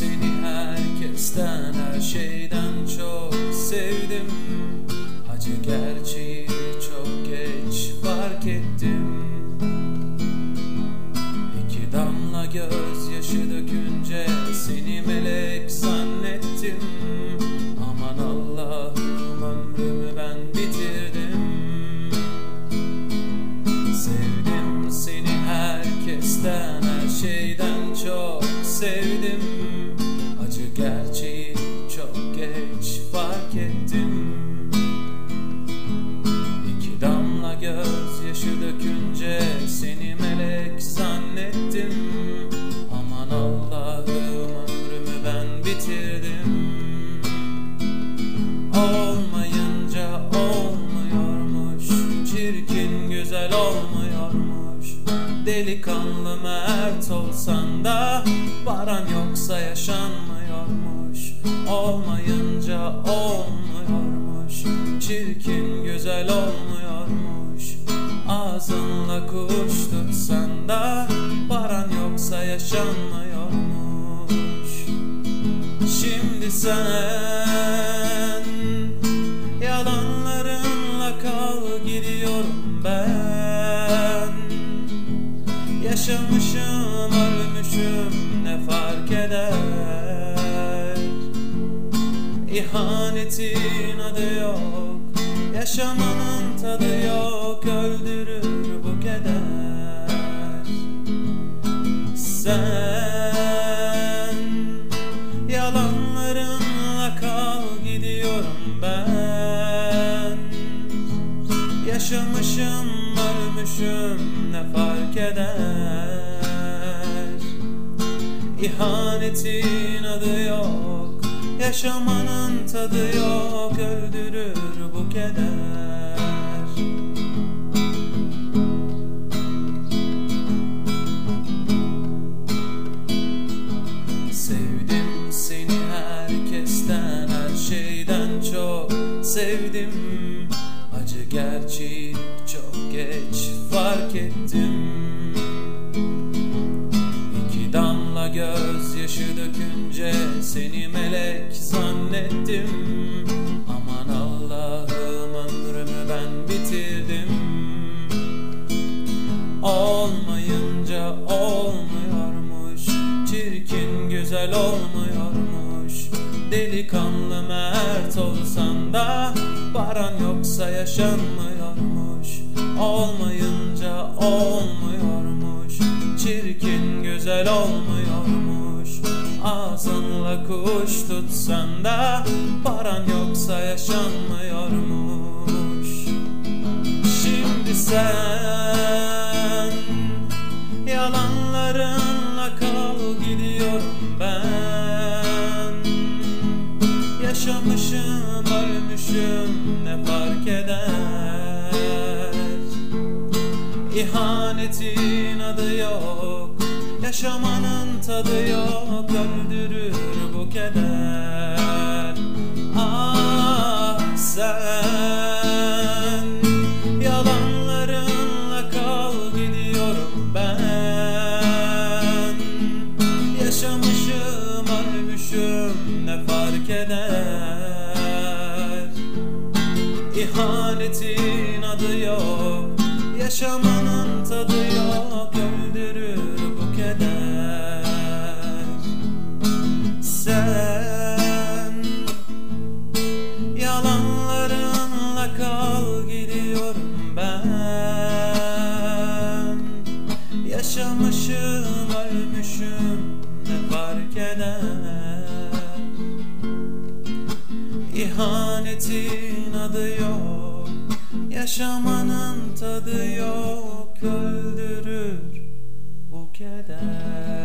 Seni herkesten her şeyden çok sevdim. Acı gerçeği çok geç fark ettim. İki damla gözyaşı dökünce seni melek zannettim. Aman Allah'ım ömrümü ben bitirdim. Sevdim seni herkesten her şeyden Delikanlı mert olsan da Paran yoksa yaşanmıyormuş Olmayınca olmuyormuş Çirkin güzel olmuyormuş Ağzınla kuş tutsan da Paran yoksa yaşanmıyormuş. Şimdi sen Yaşamışım ölmüşüm ne fark eder? İhanetin adı yok Yaşamanın tadı yok Öldürür bu keder. Sen Yalanlarınla kal gidiyorum ben. Yaşamışım ölmüşüm ne fark eder İhanetin adı yok Yaşamanın tadı yok Öldürür bu keder. Sevdim seni herkesten her şeyden çok sevdim. Acı gerçeği çok geç fark ettim seni melek zannettim. Aman Allah'ım ömrümü ben bitirdim. Olmayınca olmuyormuş Çirkin güzel olmuyormuş. Delikanlı mert olsan da Paran yoksa yaşanmıyormuş. Olmayınca olmuyormuş Çirkin güzel olmuyormuş Ağzınla kuş tutsan da Paran yoksa yaşanmıyormuş. Şimdi sen Yalanlarınla kal gidiyorum ben. Yaşamışım ölmüşüm ne fark eder? İhanetin adı yok Yaşamanın tadı yok Öldürür bu keder. Ah sen Yalanlarınla kal gidiyorum ben. Yaşamışım ölmüşüm ne fark eder? İhanetin adı yok Yaşamanın ölmüşüm ne fark eder İhanetin adı yok Yaşamanın tadı yok Öldürür bu keder